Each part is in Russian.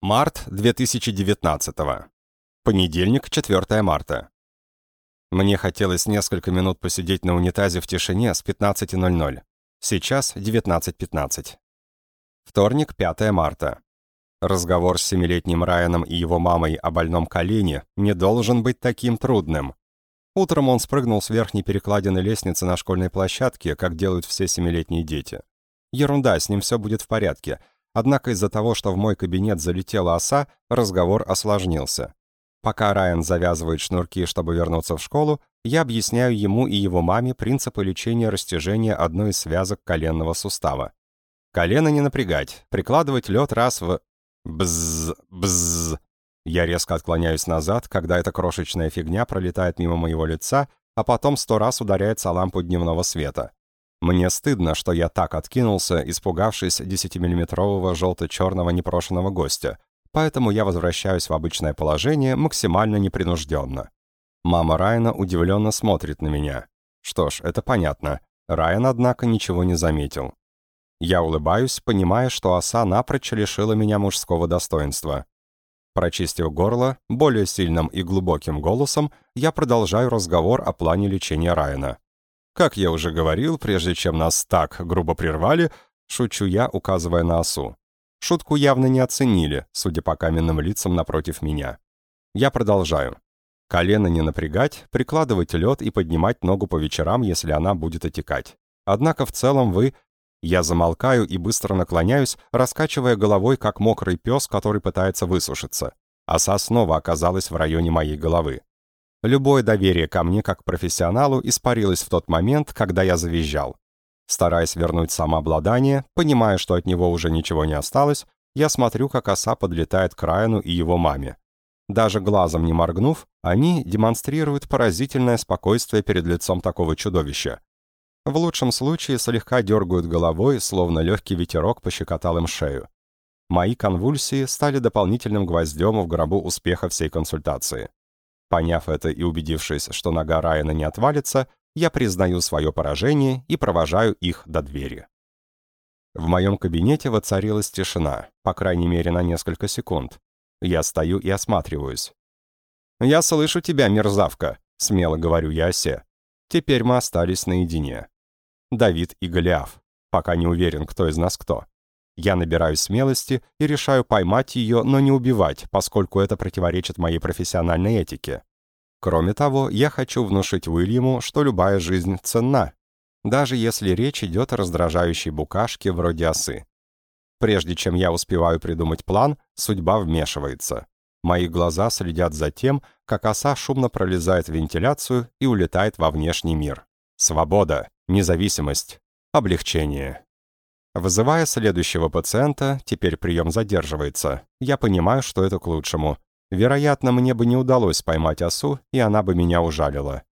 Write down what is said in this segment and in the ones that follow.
Март 2019. Понедельник, 4 марта. Мне хотелось несколько минут посидеть на унитазе в тишине с 15.00. Сейчас 19.15. Вторник, 5 марта. Разговор с семилетним Райаном и его мамой о больном колене не должен быть таким трудным. Утром он спрыгнул с верхней перекладины лестницы на школьной площадке, как делают все семилетние дети. Ерунда, с ним все будет в порядке — Однако из-за того, что в мой кабинет залетела оса, разговор осложнился. Пока Райан завязывает шнурки, чтобы вернуться в школу, я объясняю ему и его маме принципы лечения растяжения одной из связок коленного сустава. Колено не напрягать, прикладывать лед раз в... Бзз, бзз. Я резко отклоняюсь назад, когда эта крошечная фигня пролетает мимо моего лица, а потом сто раз ударяется о лампу дневного света. Мне стыдно, что я так откинулся, испугавшись 10-миллиметрового желто-черного непрошенного гостя, поэтому я возвращаюсь в обычное положение максимально непринужденно. Мама Райана удивленно смотрит на меня. Что ж, это понятно. Райан, однако, ничего не заметил. Я улыбаюсь, понимая, что оса напрочь лишила меня мужского достоинства. Прочистив горло, более сильным и глубоким голосом, я продолжаю разговор о плане лечения Райана. Как я уже говорил, прежде чем нас так грубо прервали, шучу я, указывая на осу. Шутку явно не оценили, судя по каменным лицам напротив меня. Я продолжаю. Колено не напрягать, прикладывать лед и поднимать ногу по вечерам, если она будет отекать. Однако в целом вы... Я замолкаю и быстро наклоняюсь, раскачивая головой, как мокрый пес, который пытается высушиться. Оса снова оказалась в районе моей головы. Любое доверие ко мне как профессионалу испарилось в тот момент, когда я завизжал. Стараясь вернуть самообладание, понимая, что от него уже ничего не осталось, я смотрю, как оса подлетает к Райану и его маме. Даже глазом не моргнув, они демонстрируют поразительное спокойствие перед лицом такого чудовища. В лучшем случае слегка дергают головой, словно легкий ветерок пощекотал им шею. Мои конвульсии стали дополнительным гвоздем в гробу успеха всей консультации. Поняв это и убедившись, что нога Райана не отвалится, я признаю свое поражение и провожаю их до двери. В моем кабинете воцарилась тишина, по крайней мере на несколько секунд. Я стою и осматриваюсь. «Я слышу тебя, мерзавка», — смело говорю я осе. Теперь мы остались наедине. Давид и Голиаф. Пока не уверен, кто из нас кто. Я набираюсь смелости и решаю поймать ее, но не убивать, поскольку это противоречит моей профессиональной этике. Кроме того, я хочу внушить Уильяму, что любая жизнь ценна, даже если речь идет о раздражающей букашке вроде осы. Прежде чем я успеваю придумать план, судьба вмешивается. Мои глаза следят за тем, как оса шумно пролезает в вентиляцию и улетает во внешний мир. Свобода, независимость, облегчение. Вызывая следующего пациента, теперь прием задерживается. Я понимаю, что это к лучшему. Вероятно, мне бы не удалось поймать осу, и она бы меня ужалила.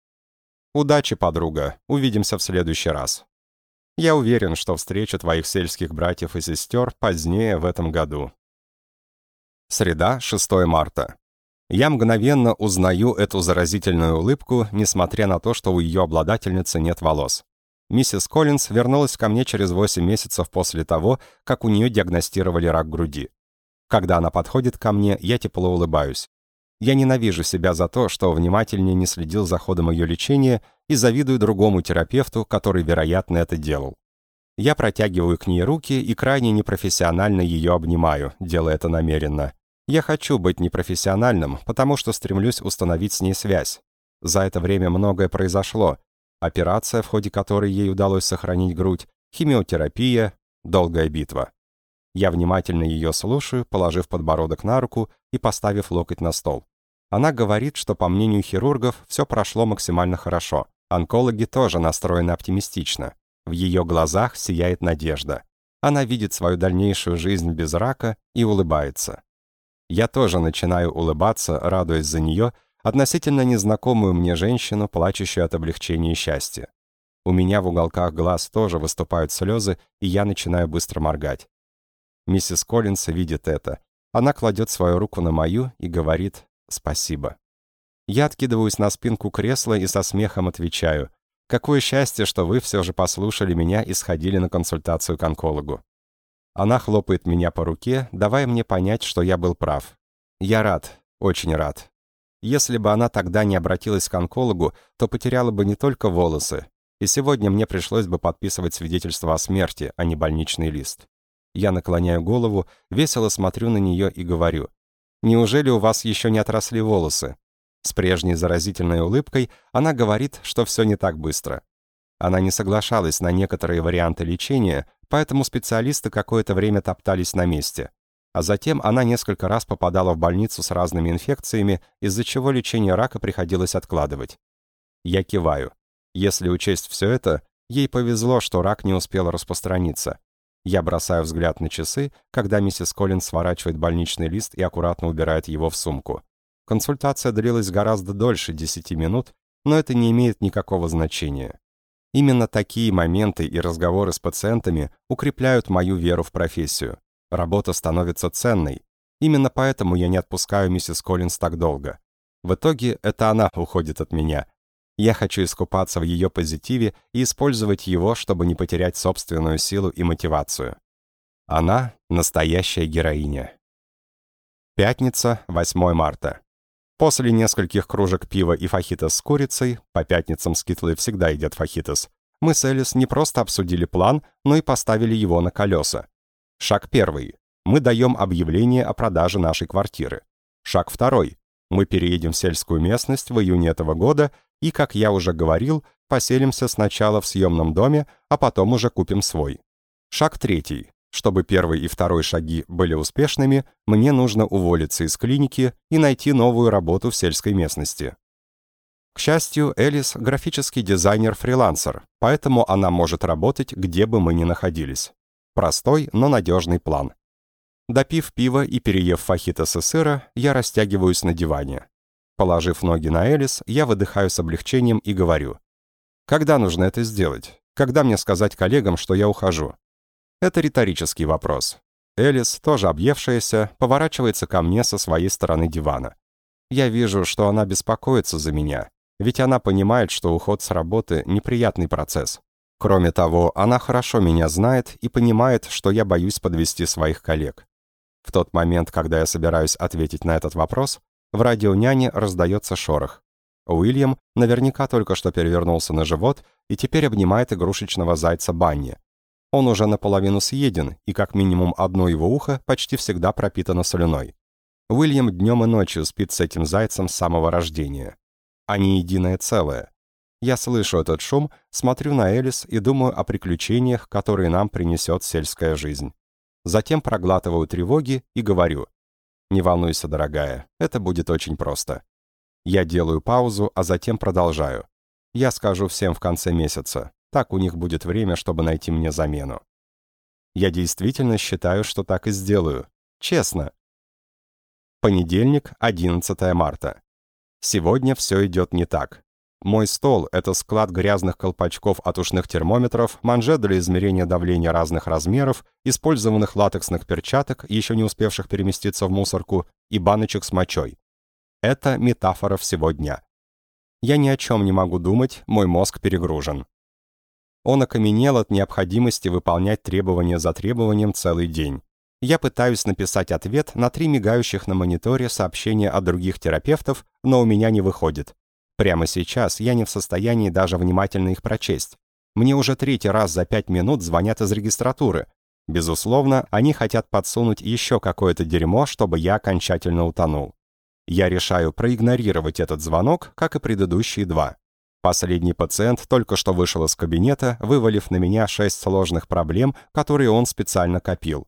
Удачи, подруга. Увидимся в следующий раз. Я уверен, что встречу твоих сельских братьев и сестер позднее в этом году. Среда, 6 марта. Я мгновенно узнаю эту заразительную улыбку, несмотря на то, что у ее обладательницы нет волос. Миссис Коллинз вернулась ко мне через 8 месяцев после того, как у нее диагностировали рак груди. Когда она подходит ко мне, я тепло улыбаюсь. Я ненавижу себя за то, что внимательнее не следил за ходом ее лечения и завидую другому терапевту, который, вероятно, это делал. Я протягиваю к ней руки и крайне непрофессионально ее обнимаю, делая это намеренно. Я хочу быть непрофессиональным, потому что стремлюсь установить с ней связь. За это время многое произошло, операция, в ходе которой ей удалось сохранить грудь, химиотерапия, долгая битва. Я внимательно ее слушаю, положив подбородок на руку и поставив локоть на стол. Она говорит, что, по мнению хирургов, все прошло максимально хорошо. Онкологи тоже настроены оптимистично. В ее глазах сияет надежда. Она видит свою дальнейшую жизнь без рака и улыбается. Я тоже начинаю улыбаться, радуясь за нее относительно незнакомую мне женщину, плачущую от облегчения и счастья. У меня в уголках глаз тоже выступают слезы, и я начинаю быстро моргать. Миссис Коллинс видит это. Она кладет свою руку на мою и говорит «спасибо». Я откидываюсь на спинку кресла и со смехом отвечаю «Какое счастье, что вы все же послушали меня и сходили на консультацию к онкологу». Она хлопает меня по руке, давая мне понять, что я был прав. Я рад, очень рад. Если бы она тогда не обратилась к онкологу, то потеряла бы не только волосы. И сегодня мне пришлось бы подписывать свидетельство о смерти, а не больничный лист. Я наклоняю голову, весело смотрю на нее и говорю. «Неужели у вас еще не отросли волосы?» С прежней заразительной улыбкой она говорит, что все не так быстро. Она не соглашалась на некоторые варианты лечения, поэтому специалисты какое-то время топтались на месте а затем она несколько раз попадала в больницу с разными инфекциями, из-за чего лечение рака приходилось откладывать. Я киваю. Если учесть все это, ей повезло, что рак не успел распространиться. Я бросаю взгляд на часы, когда миссис Коллинс сворачивает больничный лист и аккуратно убирает его в сумку. Консультация длилась гораздо дольше 10 минут, но это не имеет никакого значения. Именно такие моменты и разговоры с пациентами укрепляют мою веру в профессию. Работа становится ценной. Именно поэтому я не отпускаю миссис Коллинз так долго. В итоге это она уходит от меня. Я хочу искупаться в ее позитиве и использовать его, чтобы не потерять собственную силу и мотивацию. Она — настоящая героиня. Пятница, 8 марта. После нескольких кружек пива и фахитос с курицей, по пятницам скитлы всегда едят фахитос, мы с Элис не просто обсудили план, но и поставили его на колеса. Шаг первый. Мы даем объявление о продаже нашей квартиры. Шаг второй. Мы переедем в сельскую местность в июне этого года и, как я уже говорил, поселимся сначала в съемном доме, а потом уже купим свой. Шаг третий. Чтобы первый и второй шаги были успешными, мне нужно уволиться из клиники и найти новую работу в сельской местности. К счастью, Элис – графический дизайнер-фрилансер, поэтому она может работать, где бы мы ни находились. Простой, но надежный план. Допив пива и переев фахитоса сыра, я растягиваюсь на диване. Положив ноги на Элис, я выдыхаю с облегчением и говорю. Когда нужно это сделать? Когда мне сказать коллегам, что я ухожу? Это риторический вопрос. Элис, тоже объевшаяся, поворачивается ко мне со своей стороны дивана. Я вижу, что она беспокоится за меня, ведь она понимает, что уход с работы — неприятный процесс. Кроме того, она хорошо меня знает и понимает, что я боюсь подвести своих коллег. В тот момент, когда я собираюсь ответить на этот вопрос, в радио няни раздается шорох. Уильям наверняка только что перевернулся на живот и теперь обнимает игрушечного зайца Банни. Он уже наполовину съеден, и как минимум одно его ухо почти всегда пропитано слюной. Уильям днем и ночью спит с этим зайцем с самого рождения. Они единое целое. Я слышу этот шум, смотрю на Элис и думаю о приключениях, которые нам принесет сельская жизнь. Затем проглатываю тревоги и говорю. «Не волнуйся, дорогая, это будет очень просто». Я делаю паузу, а затем продолжаю. Я скажу всем в конце месяца. Так у них будет время, чтобы найти мне замену. Я действительно считаю, что так и сделаю. Честно. Понедельник, 11 марта. Сегодня все идет не так. Мой стол — это склад грязных колпачков от ушных термометров, манжет для измерения давления разных размеров, использованных латексных перчаток, еще не успевших переместиться в мусорку, и баночек с мочой. Это метафора всего дня. Я ни о чем не могу думать, мой мозг перегружен. Он окаменел от необходимости выполнять требования за требованием целый день. Я пытаюсь написать ответ на три мигающих на мониторе сообщения от других терапевтов, но у меня не выходит. Прямо сейчас я не в состоянии даже внимательно их прочесть. Мне уже третий раз за пять минут звонят из регистратуры. Безусловно, они хотят подсунуть еще какое-то дерьмо, чтобы я окончательно утонул. Я решаю проигнорировать этот звонок, как и предыдущие два. Последний пациент только что вышел из кабинета, вывалив на меня шесть сложных проблем, которые он специально копил.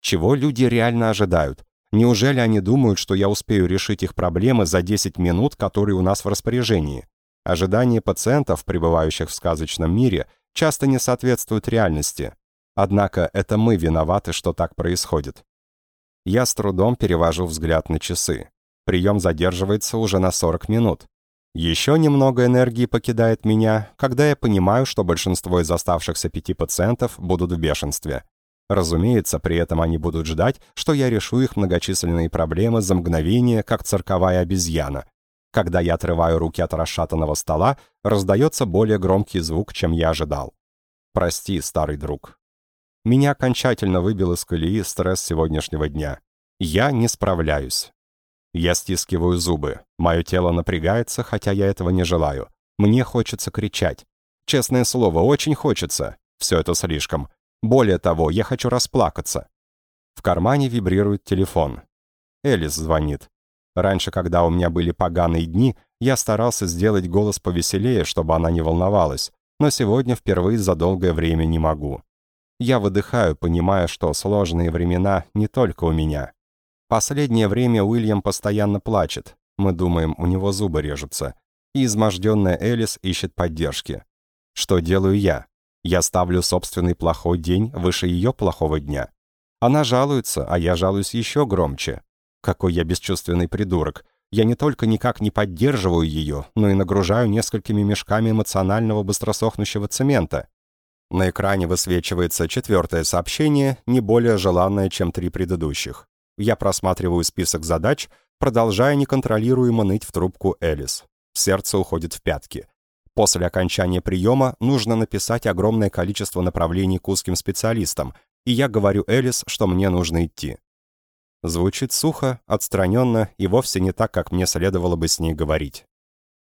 Чего люди реально ожидают? Неужели они думают, что я успею решить их проблемы за 10 минут, которые у нас в распоряжении? Ожидания пациентов, пребывающих в сказочном мире, часто не соответствуют реальности. Однако это мы виноваты, что так происходит. Я с трудом перевожу взгляд на часы. Прием задерживается уже на 40 минут. Еще немного энергии покидает меня, когда я понимаю, что большинство из оставшихся пяти пациентов будут в бешенстве. Разумеется, при этом они будут ждать, что я решу их многочисленные проблемы за мгновение, как цирковая обезьяна. Когда я отрываю руки от расшатанного стола, раздается более громкий звук, чем я ожидал. Прости, старый друг. Меня окончательно выбил из колеи стресс сегодняшнего дня. Я не справляюсь. Я стискиваю зубы. Мое тело напрягается, хотя я этого не желаю. Мне хочется кричать. Честное слово, очень хочется. Все это слишком. Более того, я хочу расплакаться. В кармане вибрирует телефон. Элис звонит. Раньше, когда у меня были поганые дни, я старался сделать голос повеселее, чтобы она не волновалась, но сегодня впервые за долгое время не могу. Я выдыхаю, понимая, что сложные времена не только у меня. Последнее время Уильям постоянно плачет. Мы думаем, у него зубы режутся. И изможденная Элис ищет поддержки. Что делаю я? Я ставлю собственный плохой день выше ее плохого дня. Она жалуется, а я жалуюсь еще громче. Какой я бесчувственный придурок. Я не только никак не поддерживаю ее, но и нагружаю несколькими мешками эмоционального быстросохнущего цемента. На экране высвечивается четвертое сообщение, не более желанное, чем три предыдущих. Я просматриваю список задач, продолжая неконтролируемо ныть в трубку Элис. Сердце уходит в пятки. После окончания приема нужно написать огромное количество направлений к узким специалистам, и я говорю Элис, что мне нужно идти. Звучит сухо, отстраненно и вовсе не так, как мне следовало бы с ней говорить.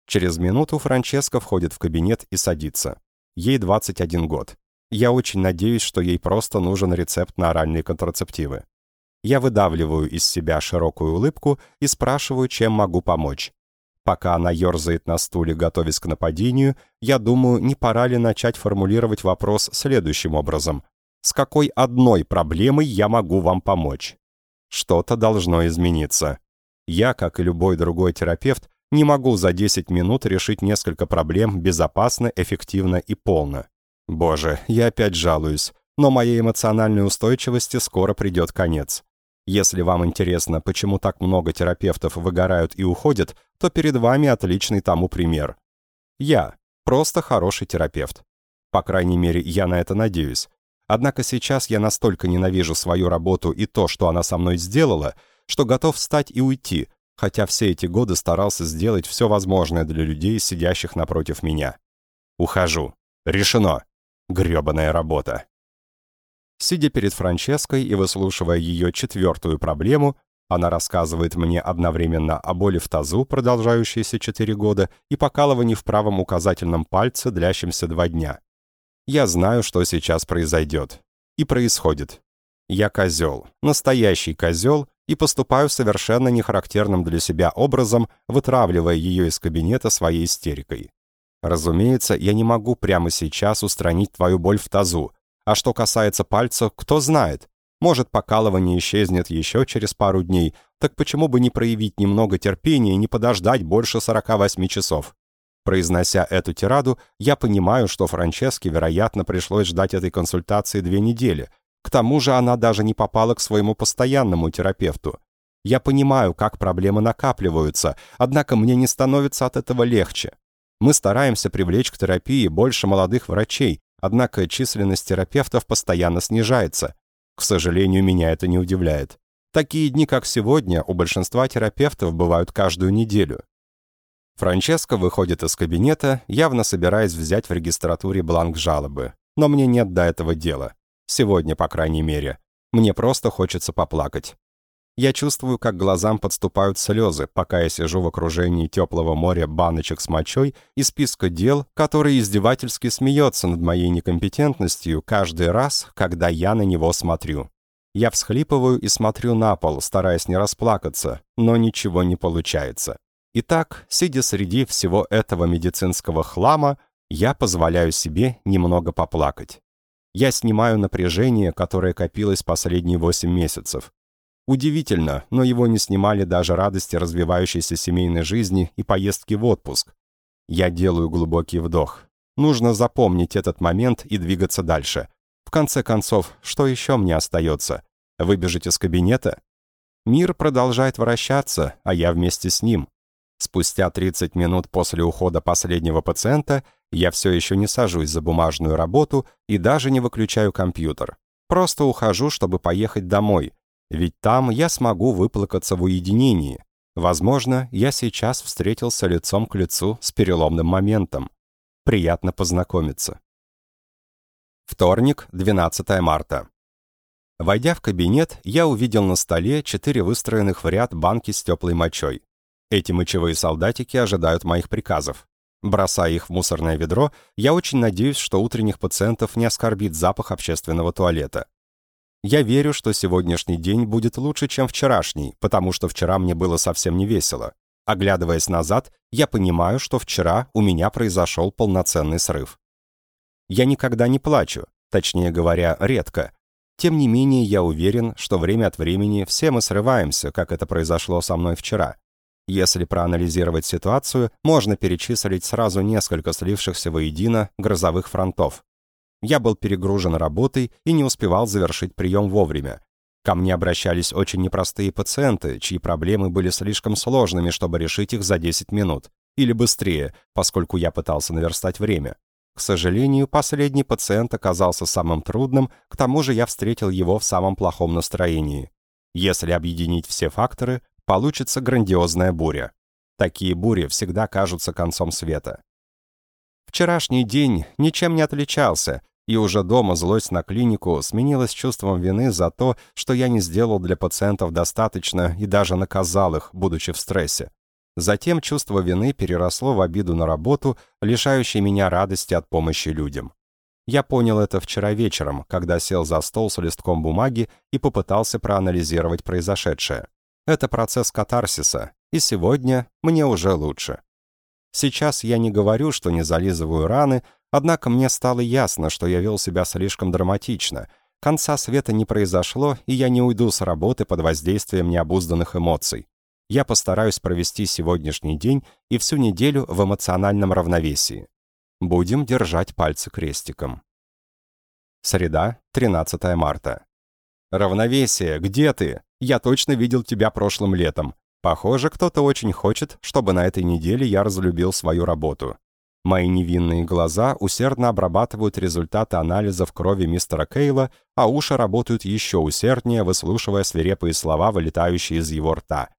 Через минуту Франческа входит в кабинет и садится. Ей 21 год. Я очень надеюсь, что ей просто нужен рецепт на оральные контрацептивы. Я выдавливаю из себя широкую улыбку и спрашиваю, чем могу помочь. Пока она ерзает на стуле, готовясь к нападению, я думаю, не пора ли начать формулировать вопрос следующим образом. С какой одной проблемой я могу вам помочь? Что-то должно измениться. Я, как и любой другой терапевт, не могу за 10 минут решить несколько проблем безопасно, эффективно и полно. Боже, я опять жалуюсь, но моей эмоциональной устойчивости скоро придет конец. Если вам интересно, почему так много терапевтов выгорают и уходят, то перед вами отличный тому пример. Я просто хороший терапевт. По крайней мере, я на это надеюсь. Однако сейчас я настолько ненавижу свою работу и то, что она со мной сделала, что готов встать и уйти, хотя все эти годы старался сделать все возможное для людей, сидящих напротив меня. Ухожу. Решено. Грёбаная работа. Сидя перед Франческой и выслушивая ее четвертую проблему, она рассказывает мне одновременно о боли в тазу, продолжающейся четыре года, и покалывании в правом указательном пальце, длящемся два дня. Я знаю, что сейчас произойдет. И происходит. Я козел, настоящий козел, и поступаю совершенно нехарактерным для себя образом, вытравливая ее из кабинета своей истерикой. Разумеется, я не могу прямо сейчас устранить твою боль в тазу, а что касается пальца, кто знает. Может, покалывание исчезнет еще через пару дней, так почему бы не проявить немного терпения и не подождать больше 48 часов? Произнося эту тираду, я понимаю, что Франческе, вероятно, пришлось ждать этой консультации две недели. К тому же она даже не попала к своему постоянному терапевту. Я понимаю, как проблемы накапливаются, однако мне не становится от этого легче. Мы стараемся привлечь к терапии больше молодых врачей, однако численность терапевтов постоянно снижается. К сожалению, меня это не удивляет. Такие дни, как сегодня, у большинства терапевтов бывают каждую неделю. Франческо выходит из кабинета, явно собираясь взять в регистратуре бланк жалобы. Но мне нет до этого дела. Сегодня, по крайней мере. Мне просто хочется поплакать. Я чувствую, как глазам подступают слезы, пока я сижу в окружении теплого моря баночек с мочой и списка дел, который издевательски смеется над моей некомпетентностью каждый раз, когда я на него смотрю. Я всхлипываю и смотрю на пол, стараясь не расплакаться, но ничего не получается. Итак, сидя среди всего этого медицинского хлама, я позволяю себе немного поплакать. Я снимаю напряжение, которое копилось последние 8 месяцев. Удивительно, но его не снимали даже радости развивающейся семейной жизни и поездки в отпуск. Я делаю глубокий вдох. Нужно запомнить этот момент и двигаться дальше. В конце концов, что еще мне остается? Выбежать из кабинета? Мир продолжает вращаться, а я вместе с ним. Спустя 30 минут после ухода последнего пациента я все еще не сажусь за бумажную работу и даже не выключаю компьютер. Просто ухожу, чтобы поехать домой, ведь там я смогу выплакаться в уединении. Возможно, я сейчас встретился лицом к лицу с переломным моментом. Приятно познакомиться. Вторник, 12 марта. Войдя в кабинет, я увидел на столе четыре выстроенных в ряд банки с теплой мочой. Эти мочевые солдатики ожидают моих приказов. Бросая их в мусорное ведро, я очень надеюсь, что утренних пациентов не оскорбит запах общественного туалета. Я верю, что сегодняшний день будет лучше, чем вчерашний, потому что вчера мне было совсем не весело. Оглядываясь назад, я понимаю, что вчера у меня произошел полноценный срыв. Я никогда не плачу, точнее говоря, редко. Тем не менее, я уверен, что время от времени все мы срываемся, как это произошло со мной вчера. Если проанализировать ситуацию, можно перечислить сразу несколько слившихся воедино грозовых фронтов. Я был перегружен работой и не успевал завершить прием вовремя. Ко мне обращались очень непростые пациенты, чьи проблемы были слишком сложными, чтобы решить их за 10 минут. Или быстрее, поскольку я пытался наверстать время. К сожалению, последний пациент оказался самым трудным, к тому же я встретил его в самом плохом настроении. Если объединить все факторы, получится грандиозная буря. Такие бури всегда кажутся концом света. Вчерашний день ничем не отличался, и уже дома злость на клинику сменилась чувством вины за то, что я не сделал для пациентов достаточно и даже наказал их, будучи в стрессе. Затем чувство вины переросло в обиду на работу, лишающей меня радости от помощи людям. Я понял это вчера вечером, когда сел за стол с листком бумаги и попытался проанализировать произошедшее. Это процесс катарсиса, и сегодня мне уже лучше. Сейчас я не говорю, что не зализываю раны, однако мне стало ясно, что я вел себя слишком драматично. Конца света не произошло, и я не уйду с работы под воздействием необузданных эмоций я постараюсь провести сегодняшний день и всю неделю в эмоциональном равновесии. Будем держать пальцы крестиком. Среда, 13 марта. «Равновесие, где ты? Я точно видел тебя прошлым летом. Похоже, кто-то очень хочет, чтобы на этой неделе я разлюбил свою работу. Мои невинные глаза усердно обрабатывают результаты анализов крови мистера Кейла, а уши работают еще усерднее, выслушивая свирепые слова, вылетающие из его рта.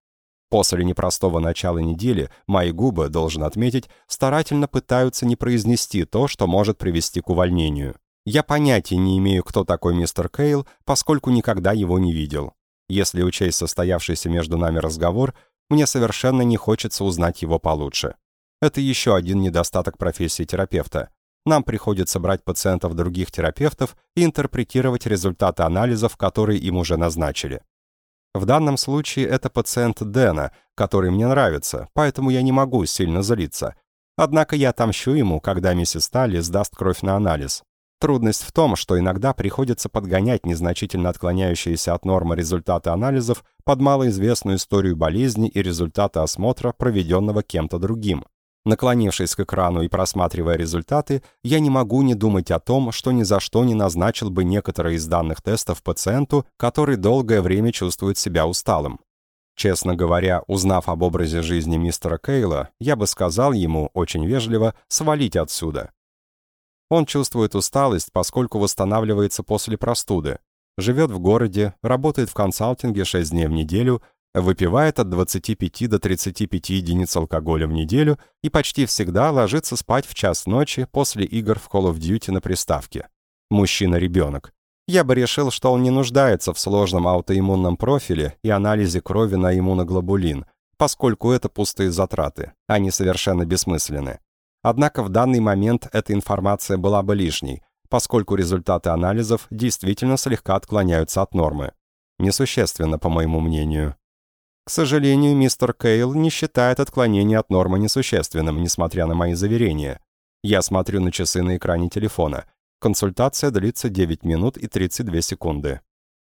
После непростого начала недели мои губы, должен отметить, старательно пытаются не произнести то, что может привести к увольнению. Я понятия не имею, кто такой мистер Кейл, поскольку никогда его не видел. Если учесть состоявшийся между нами разговор, мне совершенно не хочется узнать его получше. Это еще один недостаток профессии терапевта. Нам приходится брать пациентов других терапевтов и интерпретировать результаты анализов, которые им уже назначили. В данном случае это пациент Дэна, который мне нравится, поэтому я не могу сильно злиться. Однако я отомщу ему, когда миссис Талли сдаст кровь на анализ. Трудность в том, что иногда приходится подгонять незначительно отклоняющиеся от нормы результаты анализов под малоизвестную историю болезни и результаты осмотра, проведенного кем-то другим. Наклонившись к экрану и просматривая результаты, я не могу не думать о том, что ни за что не назначил бы некоторые из данных тестов пациенту, который долгое время чувствует себя усталым. Честно говоря, узнав об образе жизни мистера Кейла, я бы сказал ему, очень вежливо, свалить отсюда. Он чувствует усталость, поскольку восстанавливается после простуды, живет в городе, работает в консалтинге 6 дней в неделю, выпивает от 25 до 35 единиц алкоголя в неделю и почти всегда ложится спать в час ночи после игр в Call of Duty на приставке. Мужчина-ребенок. Я бы решил, что он не нуждается в сложном аутоиммунном профиле и анализе крови на иммуноглобулин, поскольку это пустые затраты, они совершенно бессмысленны. Однако в данный момент эта информация была бы лишней, поскольку результаты анализов действительно слегка отклоняются от нормы. Несущественно, по моему мнению. К сожалению, мистер Кейл не считает отклонение от нормы несущественным, несмотря на мои заверения. Я смотрю на часы на экране телефона. Консультация длится 9 минут и 32 секунды.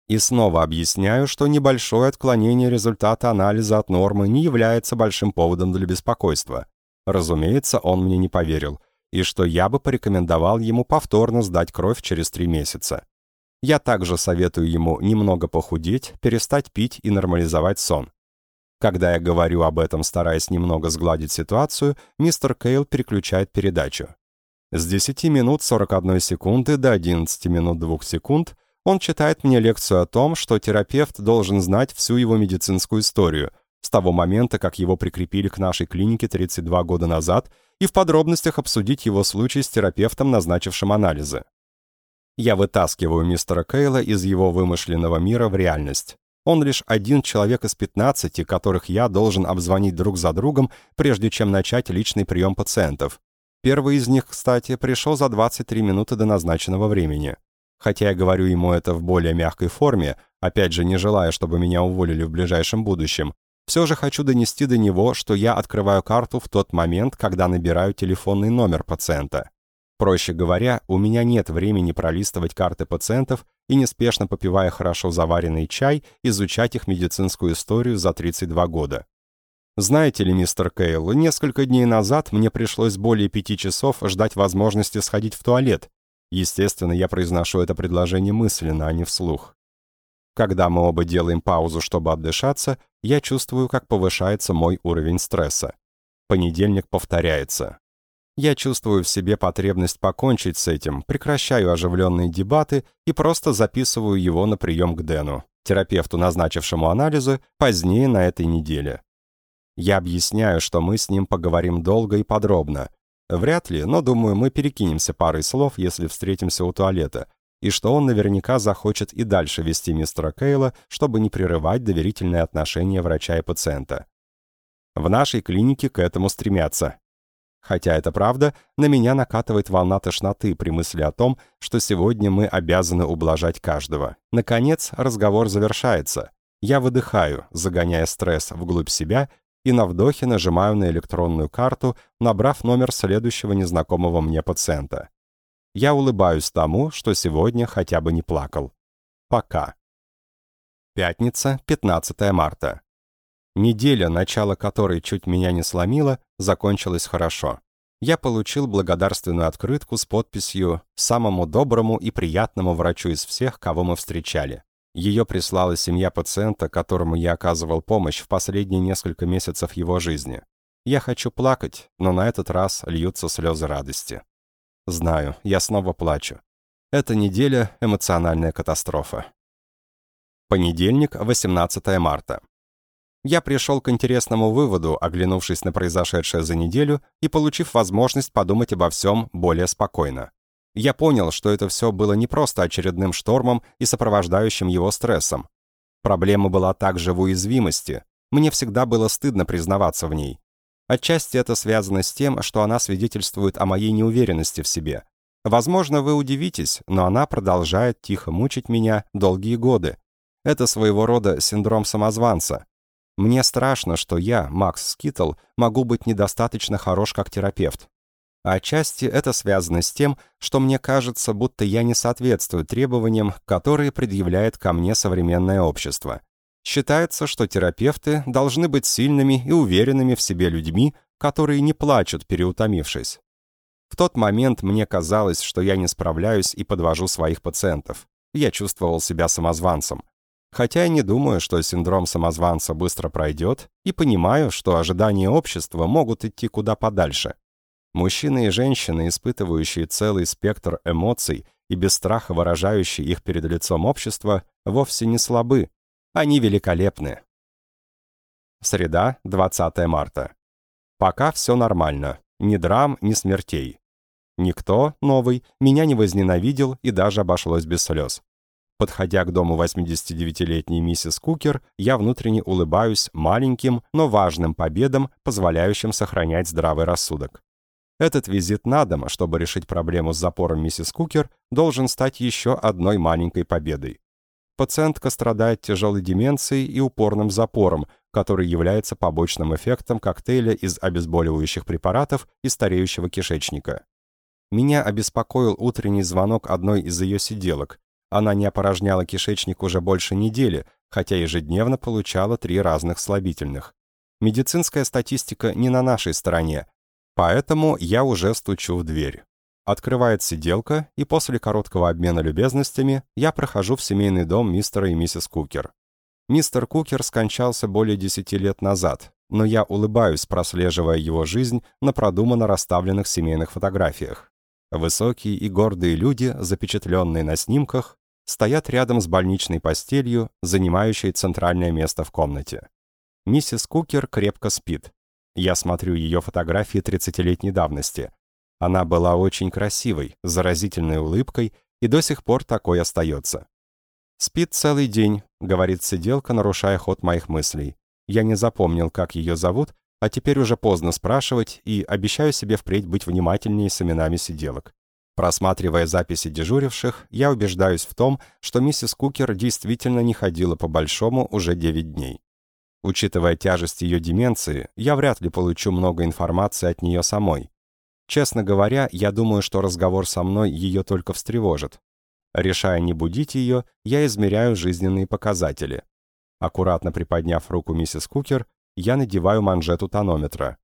И снова объясняю, что небольшое отклонение результата анализа от нормы не является большим поводом для беспокойства. Разумеется, он мне не поверил, и что я бы порекомендовал ему повторно сдать кровь через 3 месяца. Я также советую ему немного похудеть, перестать пить и нормализовать сон. Когда я говорю об этом, стараясь немного сгладить ситуацию, мистер Кейл переключает передачу. С 10 минут 41 секунды до 11 минут 2 секунд он читает мне лекцию о том, что терапевт должен знать всю его медицинскую историю, с того момента, как его прикрепили к нашей клинике 32 года назад, и в подробностях обсудить его случай с терапевтом, назначившим анализы. Я вытаскиваю мистера Кейла из его вымышленного мира в реальность. Он лишь один человек из 15, которых я должен обзвонить друг за другом, прежде чем начать личный прием пациентов. Первый из них, кстати, пришел за 23 минуты до назначенного времени. Хотя я говорю ему это в более мягкой форме, опять же не желая, чтобы меня уволили в ближайшем будущем, все же хочу донести до него, что я открываю карту в тот момент, когда набираю телефонный номер пациента. Проще говоря, у меня нет времени пролистывать карты пациентов и, неспешно попивая хорошо заваренный чай, изучать их медицинскую историю за 32 года. Знаете ли, мистер Кейл, несколько дней назад мне пришлось более пяти часов ждать возможности сходить в туалет. Естественно, я произношу это предложение мысленно, а не вслух. Когда мы оба делаем паузу, чтобы отдышаться, я чувствую, как повышается мой уровень стресса. Понедельник повторяется. Я чувствую в себе потребность покончить с этим, прекращаю оживленные дебаты и просто записываю его на прием к Дэну, терапевту, назначившему анализы, позднее на этой неделе. Я объясняю, что мы с ним поговорим долго и подробно. Вряд ли, но думаю, мы перекинемся парой слов, если встретимся у туалета, и что он наверняка захочет и дальше вести мистера Кейла, чтобы не прерывать доверительные отношения врача и пациента. В нашей клинике к этому стремятся, Хотя это правда, на меня накатывает волна тошноты при мысли о том, что сегодня мы обязаны ублажать каждого. Наконец, разговор завершается. Я выдыхаю, загоняя стресс вглубь себя, и на вдохе нажимаю на электронную карту, набрав номер следующего незнакомого мне пациента. Я улыбаюсь тому, что сегодня хотя бы не плакал. Пока. Пятница, 15 марта. Неделя, начало которой чуть меня не сломило, закончилась хорошо. Я получил благодарственную открытку с подписью «Самому доброму и приятному врачу из всех, кого мы встречали». Ее прислала семья пациента, которому я оказывал помощь в последние несколько месяцев его жизни. Я хочу плакать, но на этот раз льются слезы радости. Знаю, я снова плачу. Эта неделя — эмоциональная катастрофа. Понедельник, 18 марта. Я пришел к интересному выводу, оглянувшись на произошедшее за неделю и получив возможность подумать обо всем более спокойно. Я понял, что это все было не просто очередным штормом и сопровождающим его стрессом. Проблема была также в уязвимости. Мне всегда было стыдно признаваться в ней. Отчасти это связано с тем, что она свидетельствует о моей неуверенности в себе. Возможно, вы удивитесь, но она продолжает тихо мучить меня долгие годы. Это своего рода синдром самозванца. Мне страшно, что я, Макс Скитл, могу быть недостаточно хорош как терапевт. Отчасти это связано с тем, что мне кажется, будто я не соответствую требованиям, которые предъявляет ко мне современное общество. Считается, что терапевты должны быть сильными и уверенными в себе людьми, которые не плачут, переутомившись. В тот момент мне казалось, что я не справляюсь и подвожу своих пациентов. Я чувствовал себя самозванцем. Хотя я не думаю, что синдром самозванца быстро пройдет, и понимаю, что ожидания общества могут идти куда подальше. Мужчины и женщины, испытывающие целый спектр эмоций и без страха выражающие их перед лицом общества, вовсе не слабы. Они великолепны. Среда, 20 марта. Пока все нормально. Ни драм, ни смертей. Никто, новый, меня не возненавидел и даже обошлось без слез. Подходя к дому 89-летней миссис Кукер, я внутренне улыбаюсь маленьким, но важным победам, позволяющим сохранять здравый рассудок. Этот визит на дом, чтобы решить проблему с запором миссис Кукер, должен стать еще одной маленькой победой. Пациентка страдает тяжелой деменцией и упорным запором, который является побочным эффектом коктейля из обезболивающих препаратов и стареющего кишечника. Меня обеспокоил утренний звонок одной из ее сиделок, она не опорожняла кишечник уже больше недели, хотя ежедневно получала три разных слабительных. Медицинская статистика не на нашей стороне, поэтому я уже стучу в дверь. Открывает сиделка, и после короткого обмена любезностями я прохожу в семейный дом мистера и миссис Кукер. Мистер Кукер скончался более десяти лет назад, но я улыбаюсь, прослеживая его жизнь на продуманно расставленных семейных фотографиях. Высокие и гордые люди, запечатленные на снимках, стоят рядом с больничной постелью, занимающей центральное место в комнате. Миссис Кукер крепко спит. Я смотрю ее фотографии 30-летней давности. Она была очень красивой, заразительной улыбкой и до сих пор такой остается. «Спит целый день», — говорит сиделка, нарушая ход моих мыслей. Я не запомнил, как ее зовут, а теперь уже поздно спрашивать и обещаю себе впредь быть внимательнее с именами сиделок. Просматривая записи дежуривших, я убеждаюсь в том, что миссис Кукер действительно не ходила по-большому уже 9 дней. Учитывая тяжесть ее деменции, я вряд ли получу много информации от нее самой. Честно говоря, я думаю, что разговор со мной ее только встревожит. Решая не будить ее, я измеряю жизненные показатели. Аккуратно приподняв руку миссис Кукер, я надеваю манжету тонометра.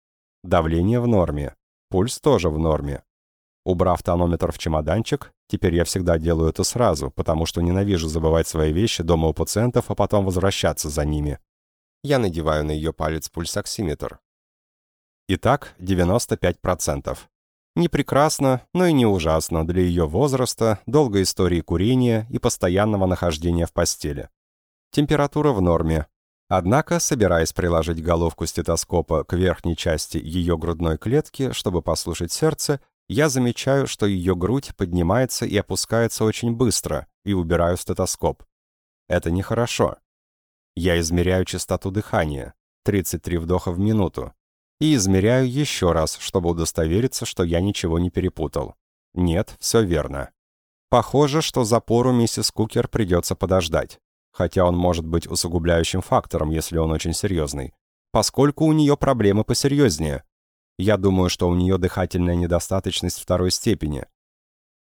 Давление в норме. Пульс тоже в норме. Убрав тонометр в чемоданчик, теперь я всегда делаю это сразу, потому что ненавижу забывать свои вещи дома у пациентов, а потом возвращаться за ними. Я надеваю на ее палец пульсоксиметр. Итак, 95%. Не прекрасно, но и не ужасно для ее возраста, долгой истории курения и постоянного нахождения в постели. Температура в норме. Однако, собираясь приложить головку стетоскопа к верхней части ее грудной клетки, чтобы послушать сердце, я замечаю, что ее грудь поднимается и опускается очень быстро, и убираю стетоскоп. Это нехорошо. Я измеряю частоту дыхания, 33 вдоха в минуту, и измеряю еще раз, чтобы удостовериться, что я ничего не перепутал. Нет, все верно. Похоже, что запору миссис Кукер придется подождать, хотя он может быть усугубляющим фактором, если он очень серьезный, поскольку у нее проблемы посерьезнее, я думаю, что у нее дыхательная недостаточность второй степени.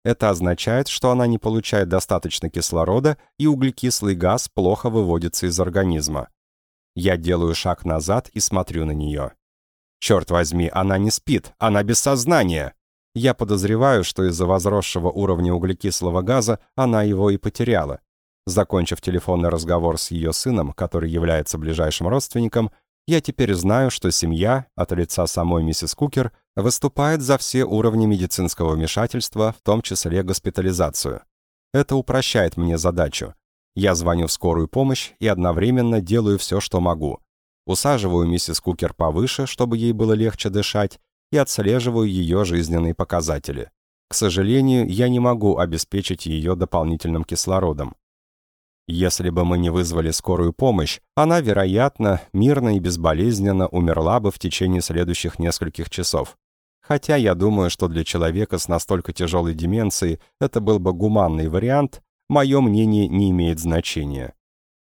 Это означает, что она не получает достаточно кислорода, и углекислый газ плохо выводится из организма. Я делаю шаг назад и смотрю на нее. Черт возьми, она не спит, она без сознания. Я подозреваю, что из-за возросшего уровня углекислого газа она его и потеряла. Закончив телефонный разговор с ее сыном, который является ближайшим родственником, я теперь знаю, что семья, от лица самой миссис Кукер, выступает за все уровни медицинского вмешательства, в том числе госпитализацию. Это упрощает мне задачу. Я звоню в скорую помощь и одновременно делаю все, что могу. Усаживаю миссис Кукер повыше, чтобы ей было легче дышать, и отслеживаю ее жизненные показатели. К сожалению, я не могу обеспечить ее дополнительным кислородом. Если бы мы не вызвали скорую помощь, она, вероятно, мирно и безболезненно умерла бы в течение следующих нескольких часов. Хотя я думаю, что для человека с настолько тяжелой деменцией это был бы гуманный вариант, мое мнение не имеет значения.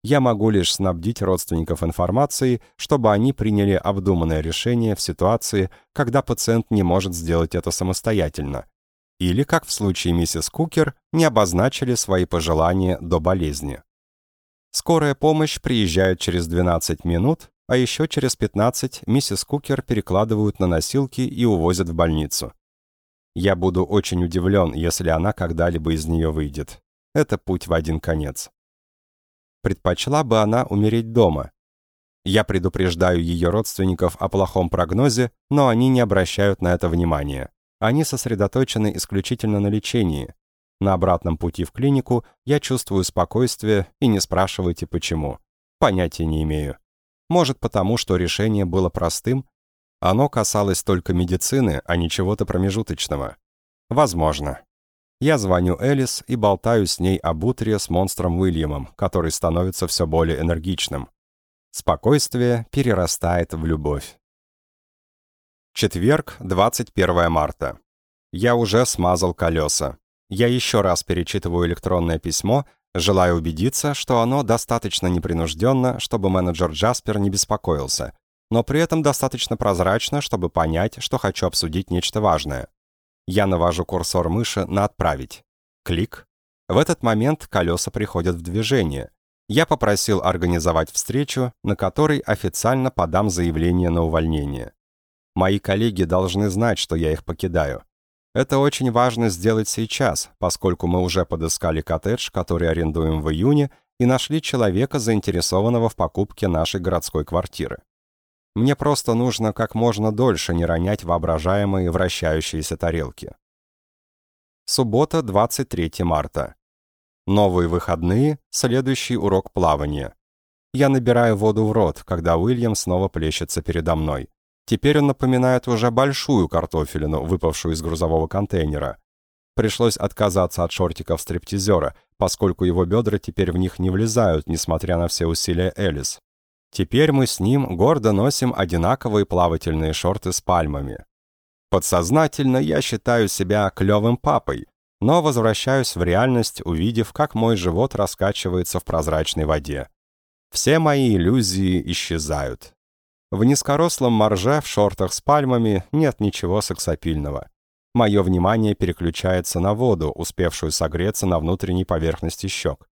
Я могу лишь снабдить родственников информацией, чтобы они приняли обдуманное решение в ситуации, когда пациент не может сделать это самостоятельно. Или, как в случае миссис Кукер, не обозначили свои пожелания до болезни. Скорая помощь приезжает через 12 минут, а еще через 15 миссис Кукер перекладывают на носилки и увозят в больницу. Я буду очень удивлен, если она когда-либо из нее выйдет. Это путь в один конец. Предпочла бы она умереть дома. Я предупреждаю ее родственников о плохом прогнозе, но они не обращают на это внимания. Они сосредоточены исключительно на лечении, на обратном пути в клинику я чувствую спокойствие и не спрашивайте почему. Понятия не имею. Может потому, что решение было простым? Оно касалось только медицины, а не чего-то промежуточного. Возможно. Я звоню Элис и болтаю с ней об утре с монстром Уильямом, который становится все более энергичным. Спокойствие перерастает в любовь. Четверг, 21 марта. Я уже смазал колеса. Я еще раз перечитываю электронное письмо, желая убедиться, что оно достаточно непринужденно, чтобы менеджер Джаспер не беспокоился, но при этом достаточно прозрачно, чтобы понять, что хочу обсудить нечто важное. Я навожу курсор мыши на «Отправить». Клик. В этот момент колеса приходят в движение. Я попросил организовать встречу, на которой официально подам заявление на увольнение. Мои коллеги должны знать, что я их покидаю. Это очень важно сделать сейчас, поскольку мы уже подыскали коттедж, который арендуем в июне, и нашли человека, заинтересованного в покупке нашей городской квартиры. Мне просто нужно как можно дольше не ронять воображаемые вращающиеся тарелки. Суббота, 23 марта. Новые выходные, следующий урок плавания. Я набираю воду в рот, когда Уильям снова плещется передо мной. Теперь он напоминает уже большую картофелину, выпавшую из грузового контейнера. Пришлось отказаться от шортиков стриптизера, поскольку его бедра теперь в них не влезают, несмотря на все усилия Элис. Теперь мы с ним гордо носим одинаковые плавательные шорты с пальмами. Подсознательно я считаю себя клевым папой, но возвращаюсь в реальность, увидев, как мой живот раскачивается в прозрачной воде. Все мои иллюзии исчезают. В низкорослом морже в шортах с пальмами нет ничего сексапильного. Мое внимание переключается на воду, успевшую согреться на внутренней поверхности щек.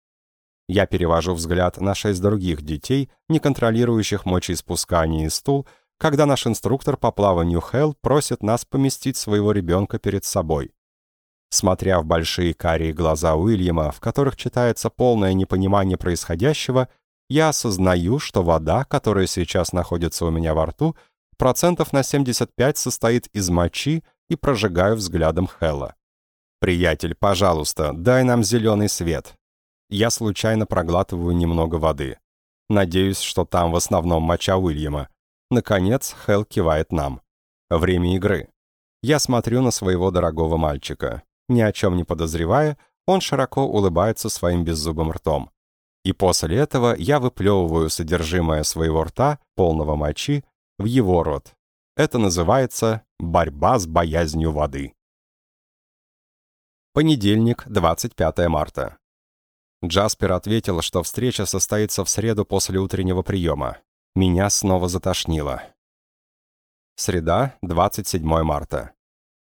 Я перевожу взгляд на шесть других детей, не контролирующих мочеиспускание и стул, когда наш инструктор по плаванию Хелл просит нас поместить своего ребенка перед собой. Смотря в большие карие глаза Уильяма, в которых читается полное непонимание происходящего, я осознаю, что вода, которая сейчас находится у меня во рту, процентов на 75 состоит из мочи и прожигаю взглядом Хэлла. «Приятель, пожалуйста, дай нам зеленый свет». Я случайно проглатываю немного воды. Надеюсь, что там в основном моча Уильяма. Наконец, Хелл кивает нам. Время игры. Я смотрю на своего дорогого мальчика. Ни о чем не подозревая, он широко улыбается своим беззубым ртом. И после этого я выплевываю содержимое своего рта, полного мочи, в его рот. Это называется «борьба с боязнью воды». Понедельник, 25 марта. Джаспер ответил, что встреча состоится в среду после утреннего приема. Меня снова затошнило. Среда, 27 марта.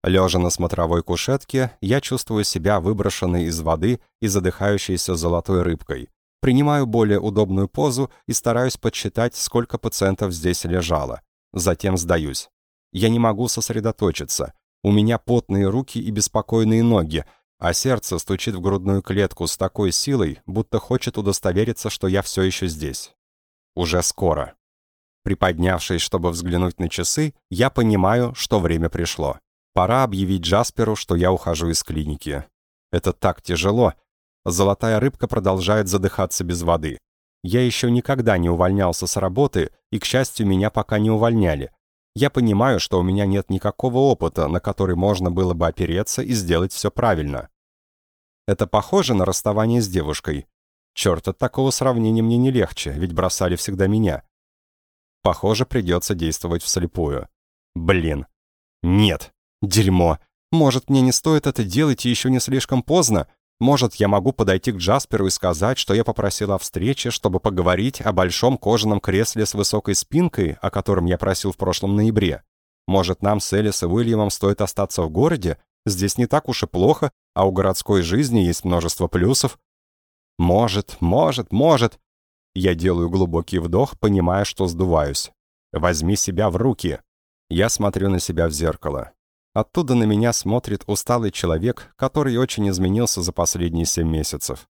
Лежа на смотровой кушетке, я чувствую себя выброшенной из воды и задыхающейся золотой рыбкой, Принимаю более удобную позу и стараюсь подсчитать, сколько пациентов здесь лежало. Затем сдаюсь. Я не могу сосредоточиться. У меня потные руки и беспокойные ноги, а сердце стучит в грудную клетку с такой силой, будто хочет удостовериться, что я все еще здесь. Уже скоро. Приподнявшись, чтобы взглянуть на часы, я понимаю, что время пришло. Пора объявить Джасперу, что я ухожу из клиники. Это так тяжело, Золотая рыбка продолжает задыхаться без воды. Я еще никогда не увольнялся с работы, и, к счастью, меня пока не увольняли. Я понимаю, что у меня нет никакого опыта, на который можно было бы опереться и сделать все правильно. Это похоже на расставание с девушкой. Черт, от такого сравнения мне не легче, ведь бросали всегда меня. Похоже, придется действовать вслепую. Блин. Нет. Дерьмо. Может, мне не стоит это делать и еще не слишком поздно? Может, я могу подойти к Джасперу и сказать, что я попросила о встрече, чтобы поговорить о большом кожаном кресле с высокой спинкой, о котором я просил в прошлом ноябре. Может, нам с Элис и Уильямом стоит остаться в городе? Здесь не так уж и плохо, а у городской жизни есть множество плюсов. Может, может, может. Я делаю глубокий вдох, понимая, что сдуваюсь. Возьми себя в руки. Я смотрю на себя в зеркало. Оттуда на меня смотрит усталый человек, который очень изменился за последние семь месяцев.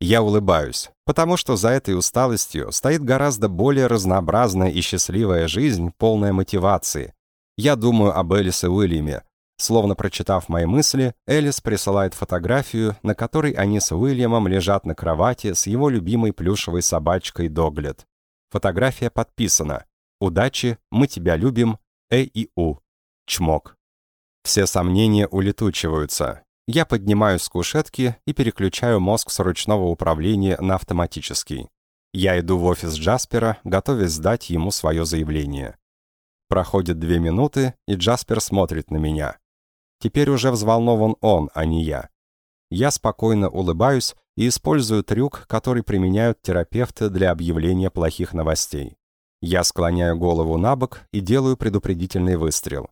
Я улыбаюсь, потому что за этой усталостью стоит гораздо более разнообразная и счастливая жизнь, полная мотивации. Я думаю об Элис и Уильяме. Словно прочитав мои мысли, Элис присылает фотографию, на которой они с Уильямом лежат на кровати с его любимой плюшевой собачкой Доглет. Фотография подписана «Удачи, мы тебя любим, Э и У». Чмок. Все сомнения улетучиваются. Я поднимаюсь с кушетки и переключаю мозг с ручного управления на автоматический. Я иду в офис Джаспера, готовясь сдать ему свое заявление. Проходит две минуты, и Джаспер смотрит на меня. Теперь уже взволнован он, а не я. Я спокойно улыбаюсь и использую трюк, который применяют терапевты для объявления плохих новостей. Я склоняю голову на бок и делаю предупредительный выстрел.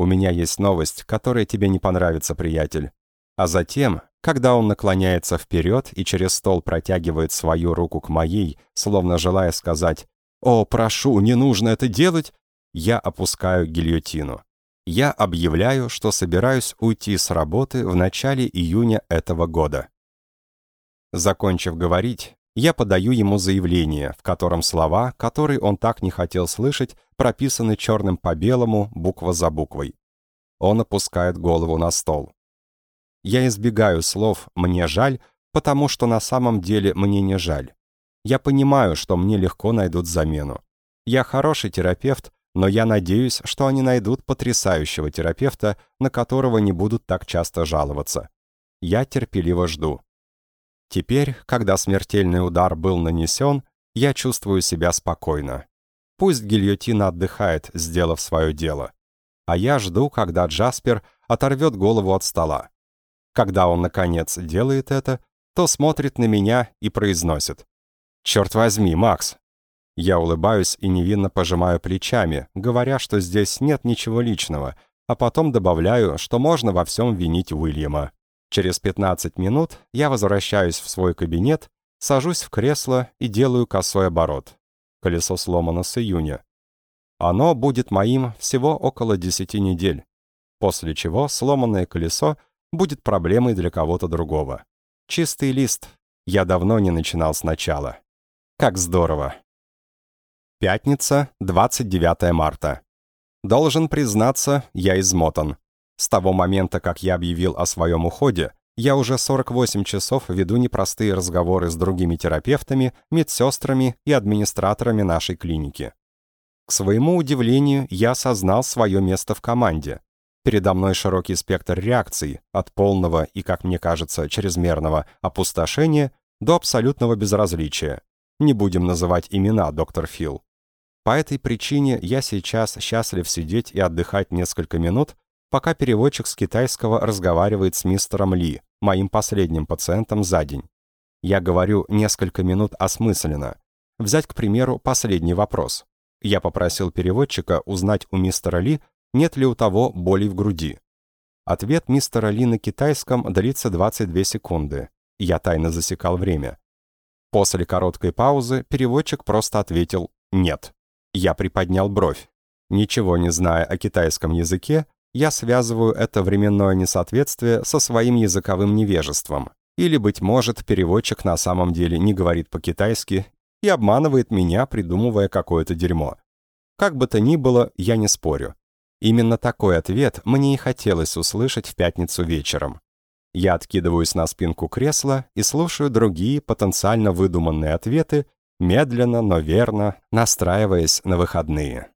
У меня есть новость, которая тебе не понравится, приятель. А затем, когда он наклоняется вперед и через стол протягивает свою руку к моей, словно желая сказать «О, прошу, не нужно это делать», я опускаю гильотину. Я объявляю, что собираюсь уйти с работы в начале июня этого года. Закончив говорить, я подаю ему заявление, в котором слова, которые он так не хотел слышать, прописаны черным по белому, буква за буквой. Он опускает голову на стол. Я избегаю слов «мне жаль», потому что на самом деле мне не жаль. Я понимаю, что мне легко найдут замену. Я хороший терапевт, но я надеюсь, что они найдут потрясающего терапевта, на которого не будут так часто жаловаться. Я терпеливо жду. Теперь, когда смертельный удар был нанесен, я чувствую себя спокойно. Пусть гильотина отдыхает, сделав свое дело. А я жду, когда Джаспер оторвет голову от стола. Когда он, наконец, делает это, то смотрит на меня и произносит. «Черт возьми, Макс, я улыбаюсь и невинно пожимаю плечами, говоря, что здесь нет ничего личного, а потом добавляю, что можно во всем винить Уильяма. Через 15 минут я возвращаюсь в свой кабинет, сажусь в кресло и делаю косой оборот. Колесо сломано с июня. Оно будет моим всего около 10 недель, после чего сломанное колесо будет проблемой для кого-то другого. Чистый лист. Я давно не начинал сначала. Как здорово. Пятница, 29 марта. Должен признаться, я измотан. С того момента, как я объявил о своем уходе, я уже 48 часов веду непростые разговоры с другими терапевтами, медсестрами и администраторами нашей клиники. К своему удивлению, я осознал свое место в команде. Передо мной широкий спектр реакций, от полного и, как мне кажется, чрезмерного опустошения до абсолютного безразличия. Не будем называть имена, доктор Фил. По этой причине я сейчас счастлив сидеть и отдыхать несколько минут, пока переводчик с китайского разговаривает с мистером Ли, моим последним пациентом за день. Я говорю несколько минут осмысленно. Взять, к примеру, последний вопрос. Я попросил переводчика узнать у мистера Ли, нет ли у того боли в груди. Ответ мистера Ли на китайском длится 22 секунды. Я тайно засекал время. После короткой паузы переводчик просто ответил «нет». Я приподнял бровь. Ничего не зная о китайском языке, я связываю это временное несоответствие со своим языковым невежеством. Или, быть может, переводчик на самом деле не говорит по-китайски и обманывает меня, придумывая какое-то дерьмо. Как бы то ни было, я не спорю. Именно такой ответ мне и хотелось услышать в пятницу вечером. Я откидываюсь на спинку кресла и слушаю другие потенциально выдуманные ответы, медленно, но верно настраиваясь на выходные.